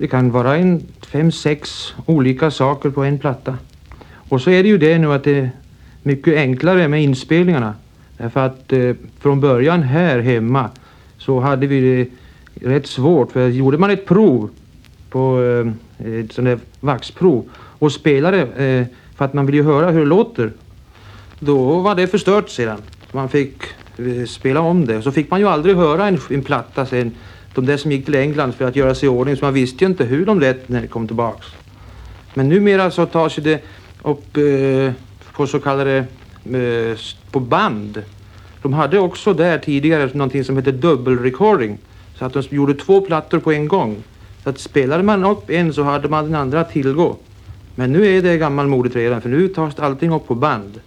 Det kan vara en fem, sex olika saker på en platta. Och så är det ju det nu att det är mycket enklare med inspelningarna. Därför att eh, från början här hemma så hade vi det rätt svårt. För gjorde man ett prov på eh, ett sånt där vaxprov och spelade eh, för att man ville ju höra hur det låter. Då var det förstört sedan. Man fick eh, spela om det. Så fick man ju aldrig höra en, en platta sen. De där som gick till England för att göra sig i ordning. Så man visste ju inte hur de lät när de kom tillbaks. Men numera så tas ju det upp eh, på så kallade eh, på band. De hade också där tidigare någonting som hette dubbelrecording. Så att de gjorde två plattor på en gång. Så att spelade man upp en så hade man den andra att tillgå. Men nu är det gammalmodigt redan för nu tas allting upp på band.